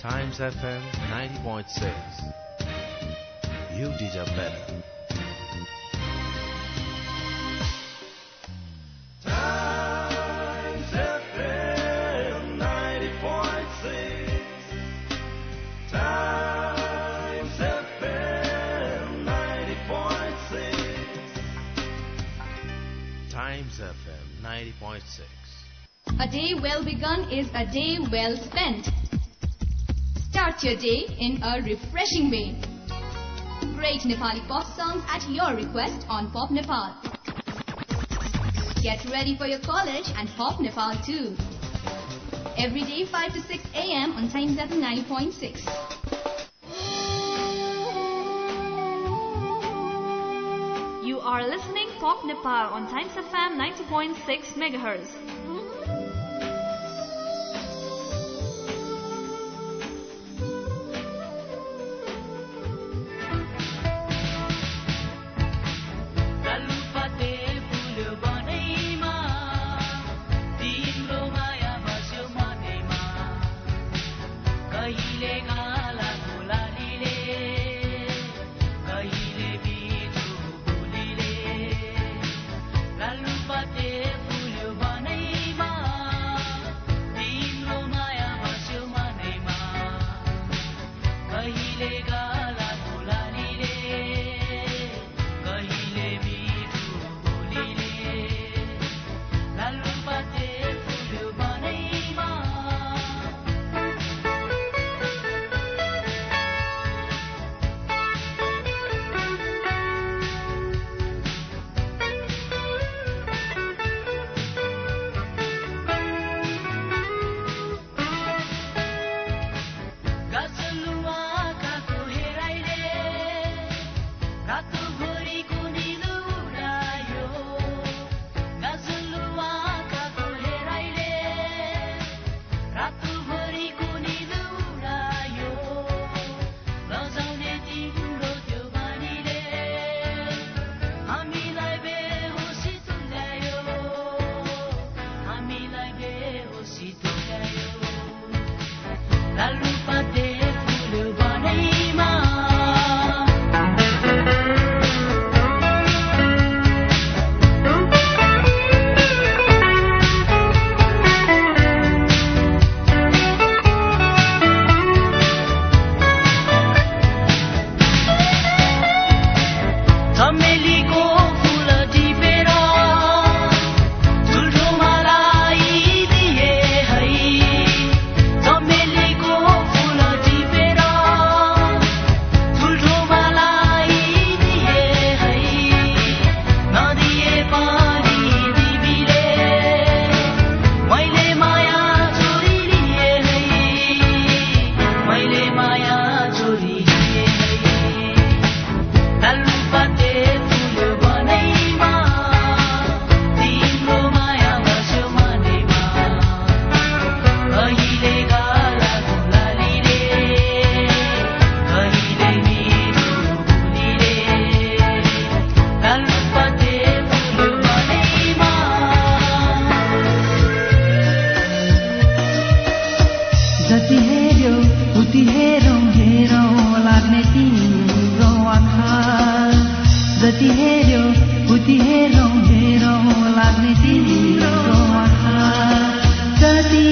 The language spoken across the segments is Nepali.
Times FM 90.6. You deserve better. Times FM 90.6. Times FM 90.6. Times FM 90.6. A day well begun is a day well spent. Start your day in a refreshing way. Great Nepali pop songs at your request on Pop Nepal. Get ready for your college and Pop Nepal too. Every day 5 to 6 a.m. on Times at 9.6. You are listening Pop Nepal on Times FM 90.6 MHz. जति हेरौँ हेरौँ लाग्ने तिम्रो आँखा। जति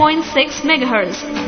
1.6 MHz.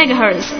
megahertz.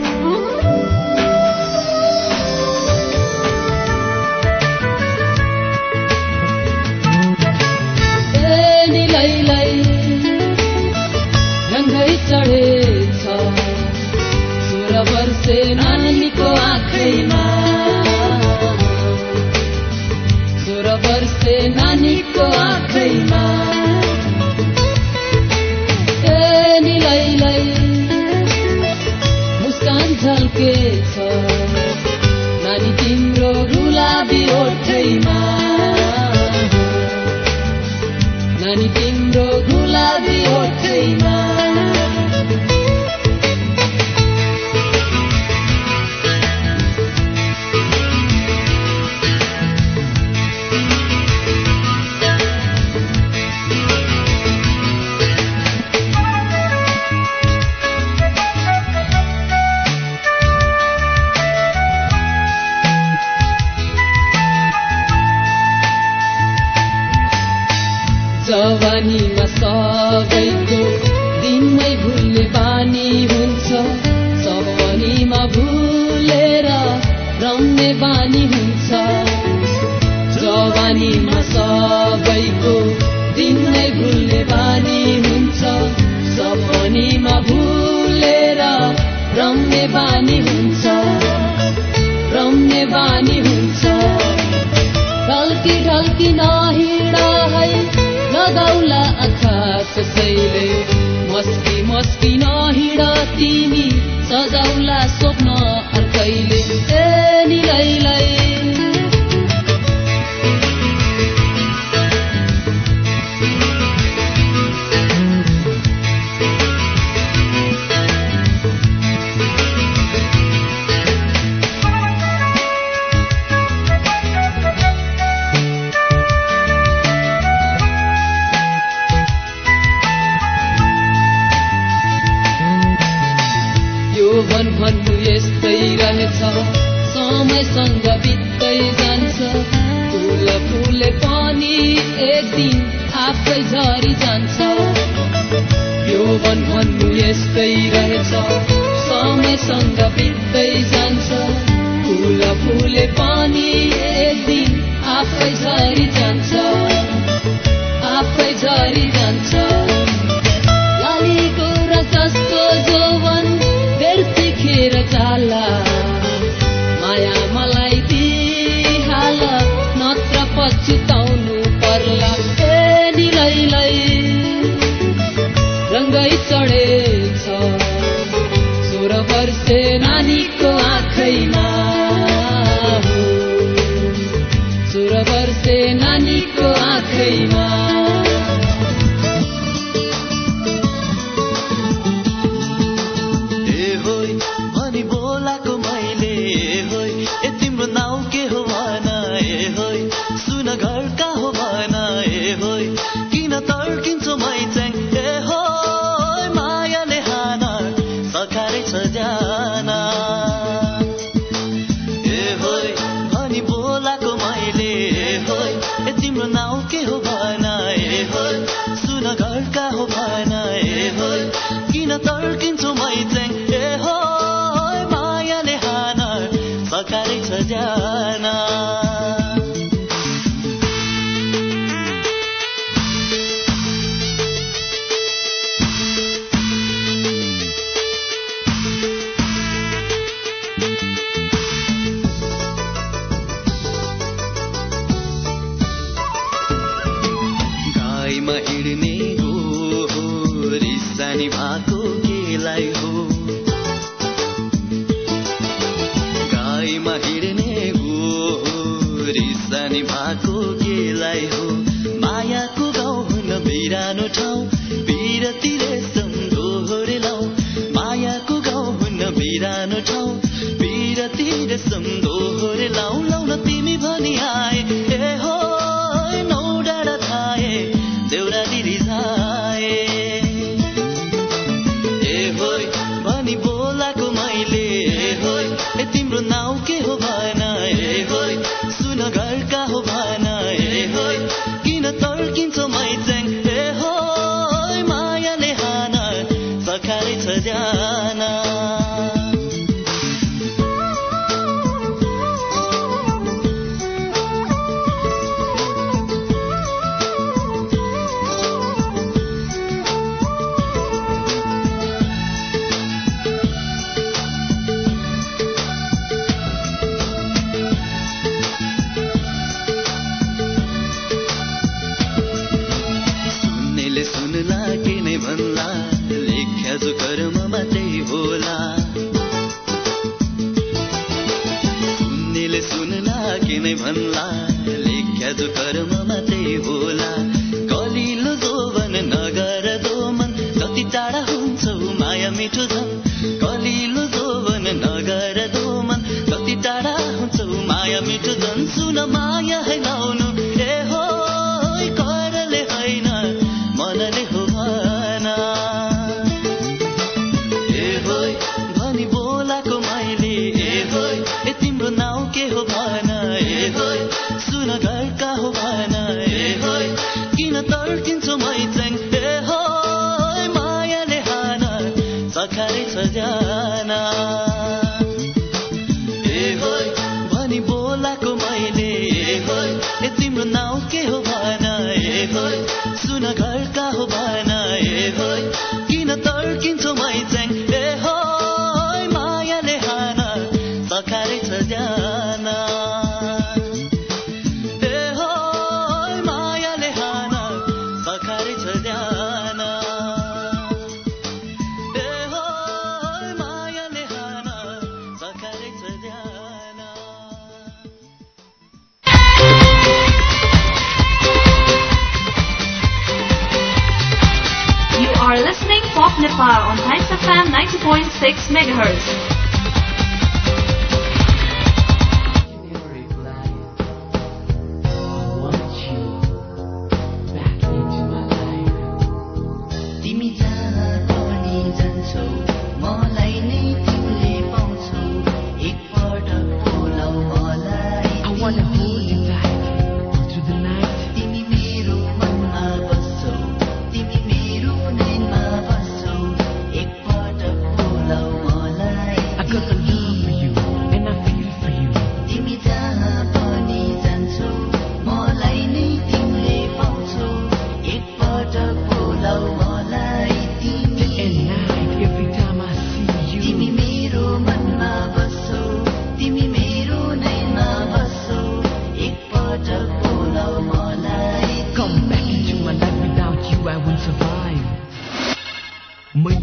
FM 90.6 MHz.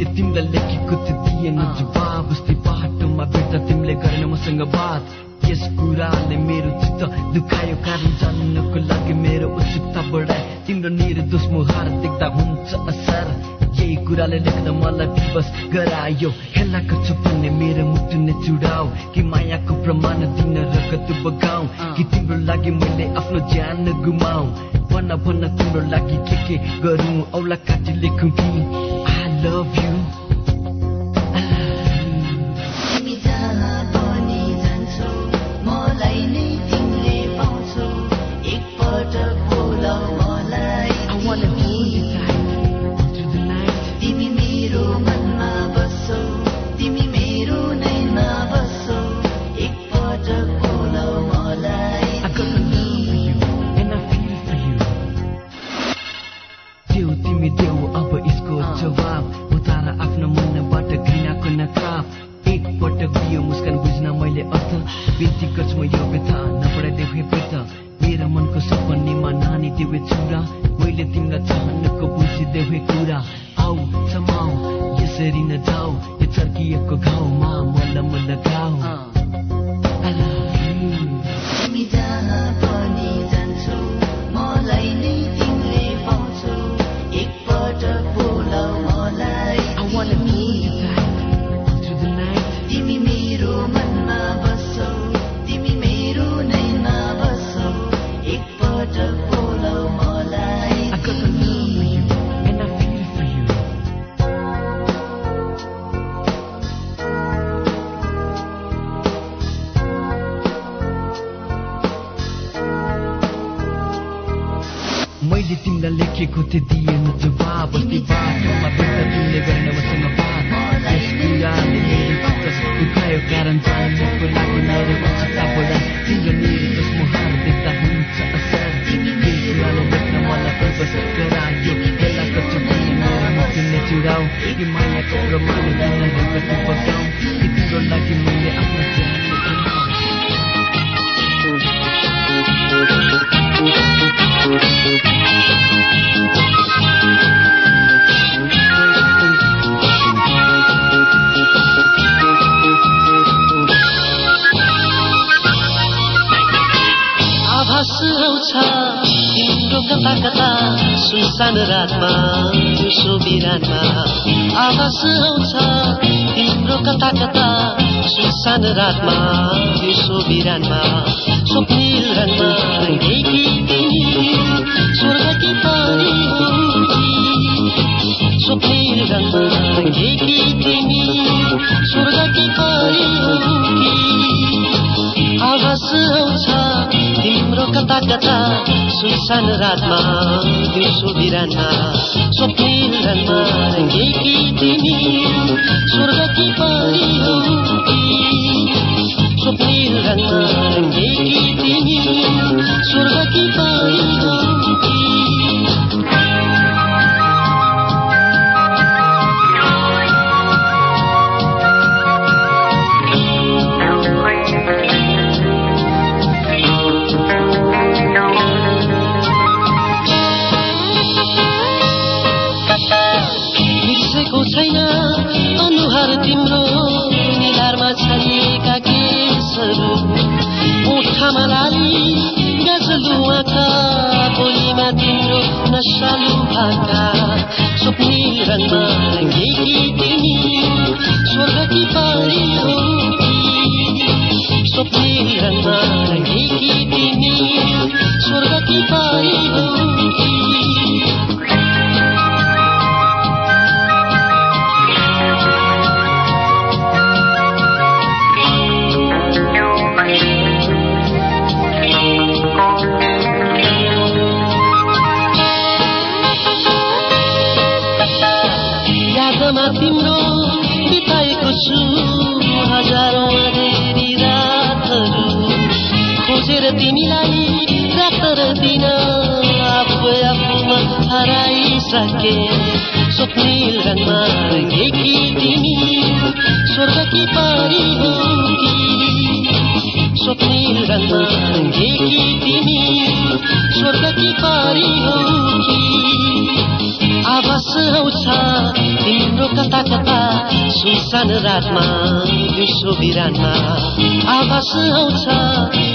तिमीलाई लेखेको थिएँ दिएन जवाब उस्तै बाटोमा भेट्दा तिमीले गरेन मसँग बात. यस कुराले मेरो चित्त दुखायो कारण जान्नको लागि मेरो उत्सुकता बढाए तिम्रो निर्दोष मुहार देख्दा हुन्छ असर. केही कुराले लेख्न मलाई विवश गरायो. हेला गर्छु भन्ने मेरो मुटु नै चुडाऊ कि मायाको प्रमाण दिन रगत बगाऊ कि तिम्रो लागि मैले आफ्नो ज्यान गुमाऊ भन्न भन्न तिम्रो लागि के के गरौँ. औला काटी लेखौँ कि love you. बेची म यो व्यथा नपढाइ देखे वृद्ध। मेरा मनको सपनीमा नानी देवे छुरा मैले तिमीलाई चाहनुको बुझिदेवे कुरा। आऊ समाऊ यसरी नजाऊ यो चर्किएको घाउ। तिमीलाई लेखेको थिएँ दिएन जवाब अस्ति बाटोमा भेट्दा तिमीले गरेन मसँग बात यस कुराले मेरो चित्त दुखायो कारण जान्नुको लागि मेरो चित्त बोला तिम्रो मेरो जस मुहार देख्दा हुन्छ असर यही कुराले लेख्न मलाई प्रवेश गरायो बेलाको चुप्पी मेरो मुखिने चुराउ कि मायाको प्रमाण तिमीलाई कति बगाउ कि तिम्रो लागि मैले आफ्नो ज्यान गुमाऊ। आभास आउँछ तिम्रो कता सुनसान रातमा दिउँसो बिरानमा आभास आउँछ तिम्रो कता कता सुनसान रातमा दिउँसो बिरानमा। स्वप्निल तिमी स्वर्गकी परी रङमा रङ्गेकी तिमी स्वर्गकी परी तिम्रो सुनसान रातमा रङमा रङ्गेकी तिमी स्वर्गकी परी हो कि स्वप्निल रङमा रङ्गेकी तिमी स्वर्गकी परी हो कि बिर्सेको सुनसान रातमा दिउँसो बिरानमा आवास आउँछ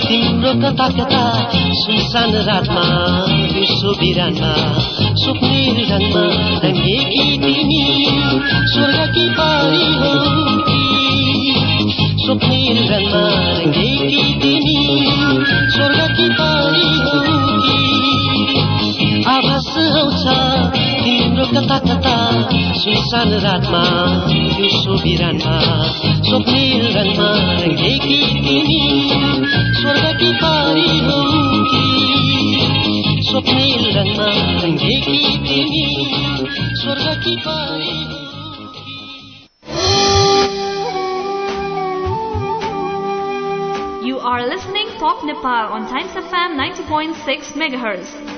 तिम्रो कता कता सुनसान रातमा दिउँसो बिरानमा सुक्निल रङमा रङ्गेकी तिमी स्वर्गकी परी हो कि सुक्निल रङमा रङ्गेकी तिमी स्वर्गकी परी हो आभास आउँछ तिम्रो कता कता सुनसान रातमा दिउँसो बिरानमा स्वप्निल रङमा रङ्गेकी तिमी स्वर्गकी परी हो कि स्वप्निल रङमा रङ्गेकी तिमी स्वर्गकी परी हो You are listening Pop Nepal on Times FM 90.6 MHz.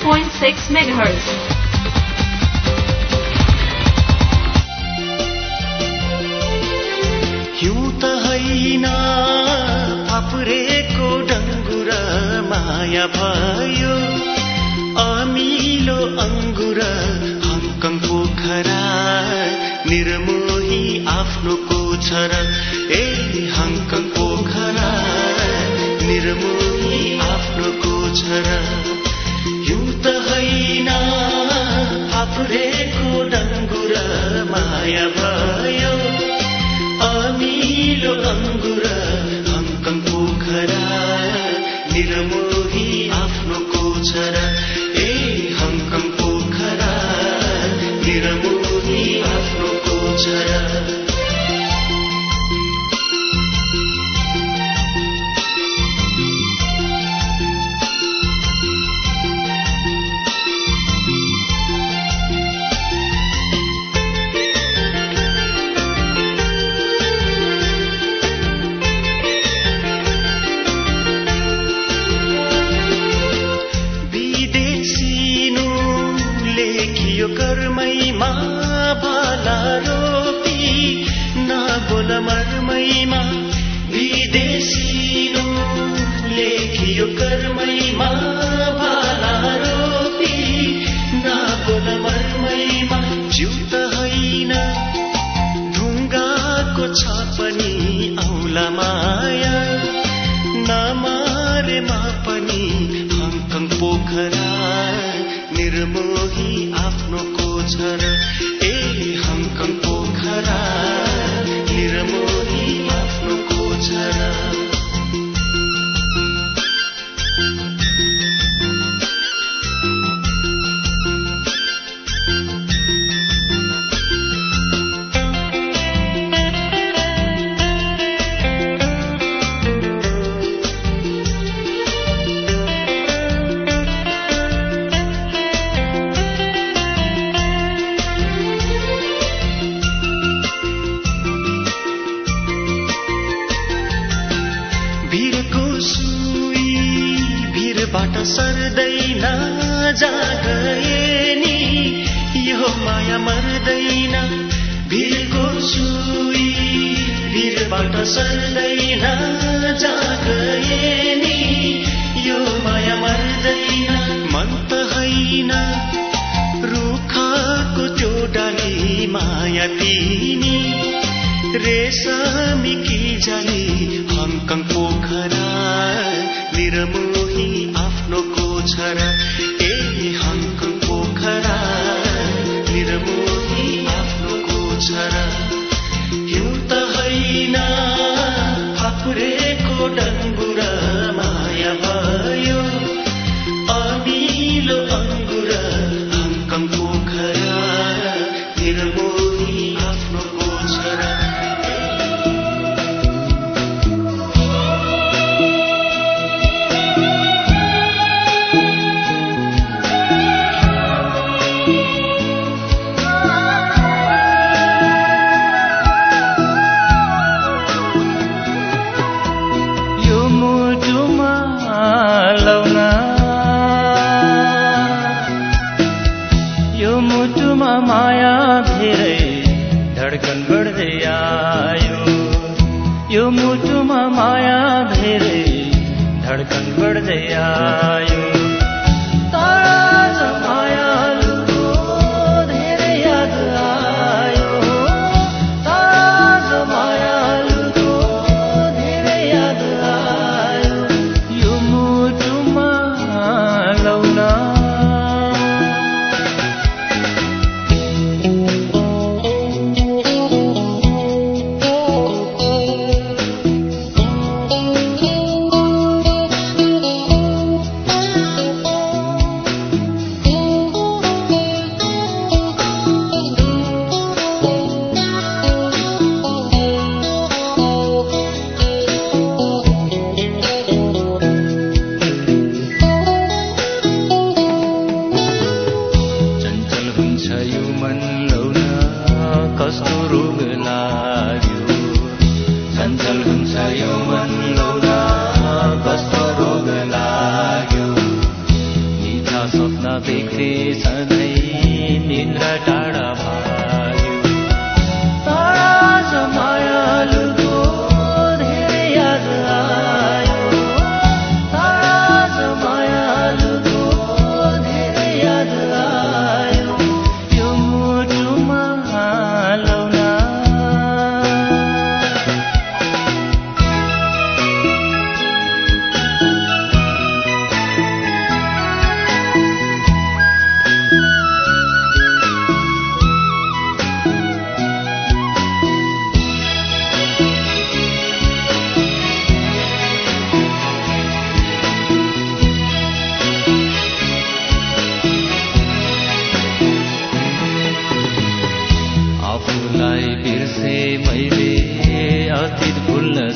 1.6 MHz. त होइन को डङ्गुर माया भयो। अमिलो अङ्गुर हङकङ पोखरा निर्मोही आफ्नो कोछर ए हङकङ पोखरा निर्मोही आफ्नो कोछर। युक्त होइन आफूलेको डङ्गुर माया भयो। अमिलो अङ्गुर हङकङ पोखरा निरमोही आफ्नो कोछरा यो मुटुमा माया धेरै धडकन बढ्दै आयो। यो मुटुमा माया धेरै धडकन बढ्दै आयो। तर माया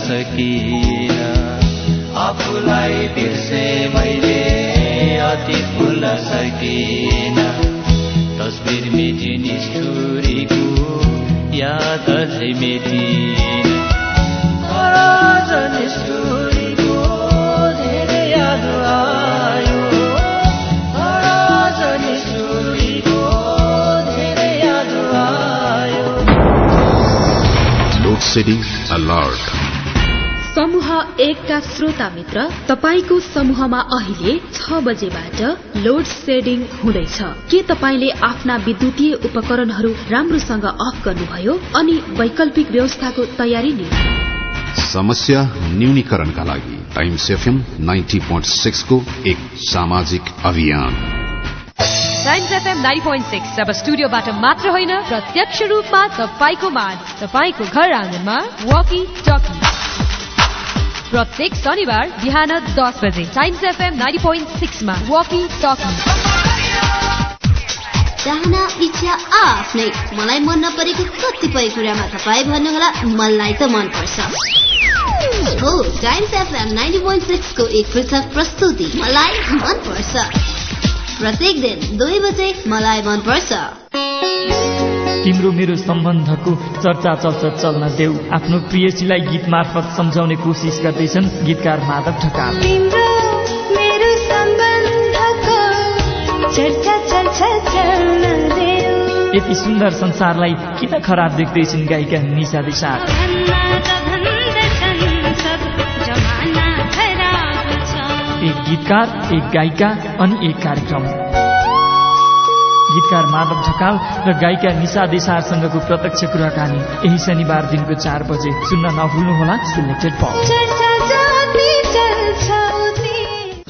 सकिन आफूलाई बिर्से मैले अति भुल्न सकिन। तस्बिर मेटी निष्ठुरीको याद अझै मेटी निष्ठुरीको धेरै याद आयो। निष्ठुरीको धेरै याद आयो। लोड सेडिङ अलर्ट एकका श्रोता मित्र तपाईँको समूहमा अहिले छ बजेबाट लोड सेडिङ हुँदैछ। के तपाईँले आफ्ना विद्युतीय उपकरणहरू राम्रोसँग अफ गर्नुभयो अनि वैकल्पिक व्यवस्थाको तयारी नि? समस्या न्यूनीकरणका लागि टाइम्स एफएम नाइन्टी पोइन्ट सिक्सको एक सामाजिक अभियान। Times FM nine point six अब स्टुडियोबाट मात्र होइन प्रत्यक्ष रूपमा तपाईँको माझ तपाईँको घर आँगनमा वकी टकी प्रत्येक शनिबार बिहान दस बजे। टाइम्स एफएम नाइन्टी पोइन्ट सिक्समा। वकी टकी चाहना इच्छा आफ्नै। मलाई मन नपरेको कतिपय कुरामा तपाईँ भन्नुहोला मलाई त मनपर्छ। हो टाइम्स एफएम नाइन्टी पोइन्ट सिक्सको एक पृथक प्रस्तुति मलाई मनपर्छ। प्रत्येक दिन दुई बजे मलाई मनपर्छ। तिम्रो मेरो सम्बन्धको चर्चा चल्छ चल्न देऊ। आफ्नो प्रियसीलाई गीत मार्फत सम्झाउने कोसिस गर्दैछन् गीतकार माधव ढकाल तिम्रो मेरो सम्बन्धको चर्चा चल्छ चल्न देऊ। यति सुन्दर संसारलाई किन खराब देख्दैछन् गायिका निशा छ। एक गीतकार एक गायिका अनि एक कार्यक्रम। गीतकार माधव ढकाल र गायिका निशा देसारसँगको प्रत्यक्ष कुराकानी यही शनिबार दिनको चार बजे सुन्न नभुल्नुहोला selected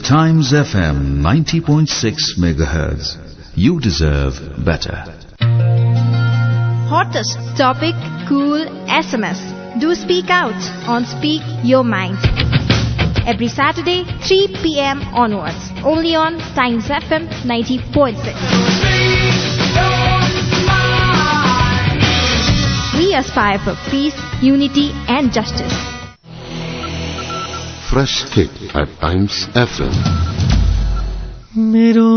Times FM 90.6 megahertz. You deserve better. Hottest topic, cool SMS. Do speak out on Speak Your Mind. Every Saturday, 3 p.m. onwards. Only on Times FM 90.6. We aspire for peace, unity, and justice. Fresh hit at Times FM. मेरो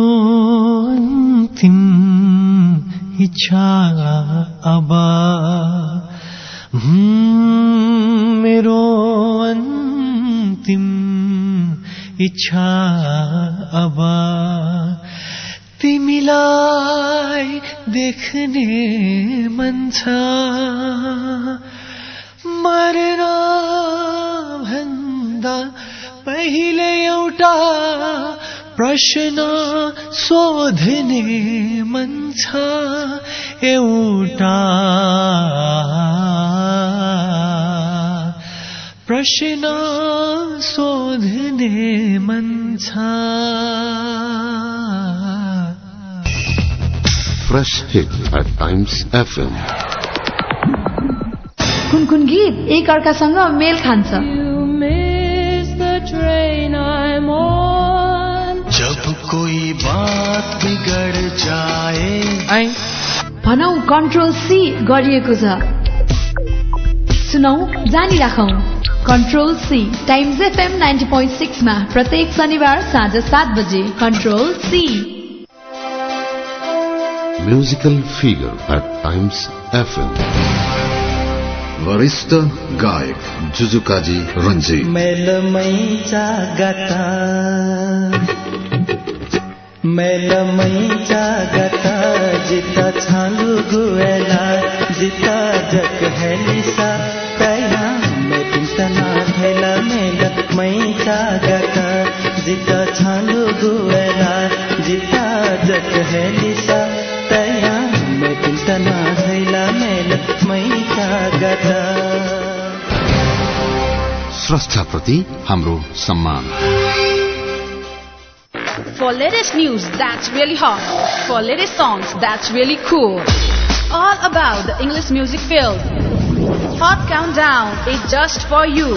अन्तिम इच्छा अब हम्म, मेरो अन्तिम इच्छा अब तिमीलाई देख्ने मन छ मर्न भन्दा पहिले एउटा प्रश्न सोध्ने मन छ एउटा प्रश्न सोध्ने मन छ Fresh hit at Times FM. कुन कुन गीत एक अर्कासँग मेल खान्छ। जब कोई बात बिगड़ जाए। भनौ कन्ट्रोल सी गरिएको छ। सुनौ जानिराखौ। Control C Times FM ninety point सिक्समा प्रत्येक शनिबार साँझ सात बजे। Control C Musical figure at Times FM. वरिष्ठ गायक जुजुकाजी मेलमै जागता। मेलमै जागता जिता छालु गुएला जिता जग हेलिसा तया मे पिंतना जिता छालु गुएला जिता जग हेलिसा तया मे पिंतना थैला मेलमै जागता स्रष्टाप्रति हाम्रो सम्मान For latest news that's really hot, for latest songs that's really cool, all about the English music field. Hot Countdown is just for you.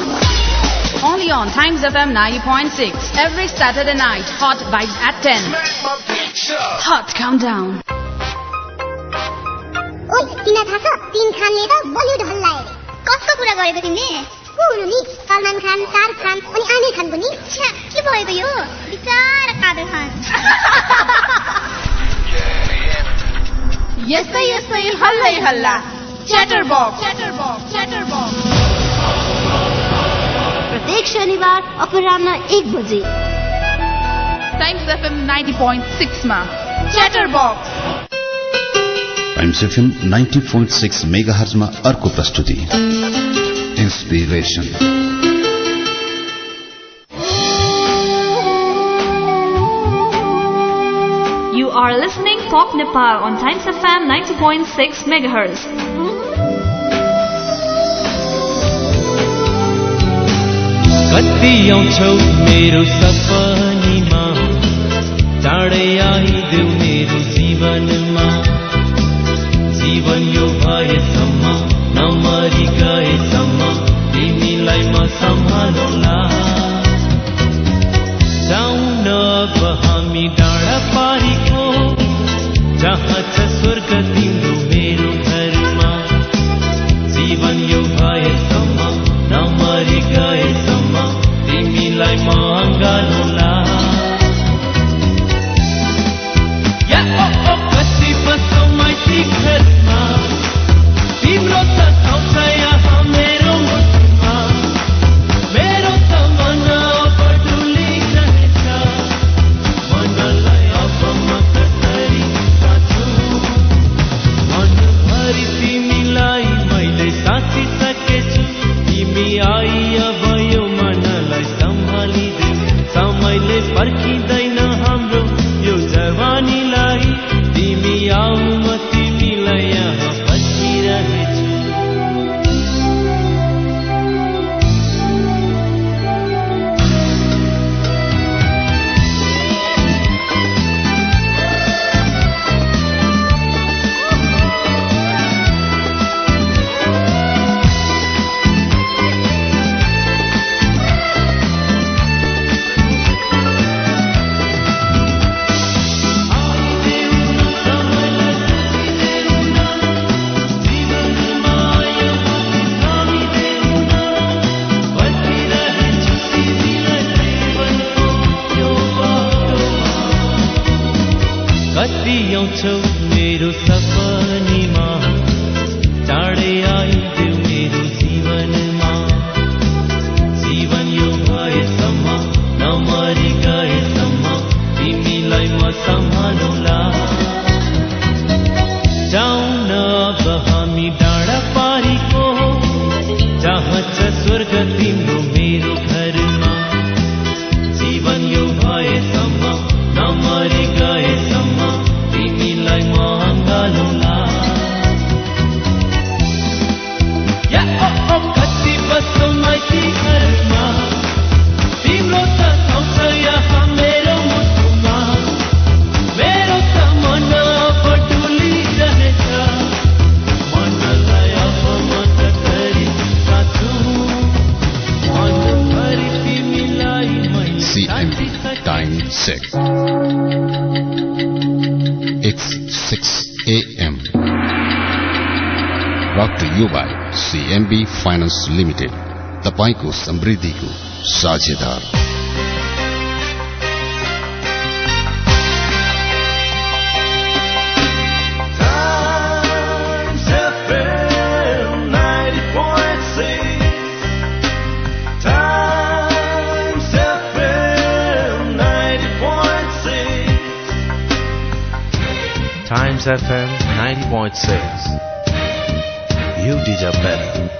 Only on Times FM 90.6 every Saturday night. Hot vibes at 10. Hot Countdown. ओइ तिमीलाई थाहा छ तिन खानले त बलिउड हल्लाए कसको कुरा गरेको तिमीले को हुनु नि सलमान खान शाहरुख खान अनि आमिर खानको नि छ्या के भएको यो बिचारा कादर खान यस्तै यस्तै हल्लै हल्ला chatter box chatter box chatter box प्रत्येक शनिबार अपराह्न एक बजे टाइम्स एफएम 90.6 मा chatter box एमसेफएम ninety point six mega हर्जमा अर्को प्रस्तुति। 90.6 कति आउँछौ मेरो सपनीमा? चाँडै आइदेऊ मेरो जीवनमा। जीवन यो भएसम्म नमरी गएसम्म तिमीलाई म सम्हालौँला। जाउन अब हामी डाँडा पारीको जहाँ छ स्वर्ग तिम्रो मेरो घर। फाइनेन्स लिमिटेड तपाईँको समृद्धिको साझेदार Times FM 90.6. You deserve better.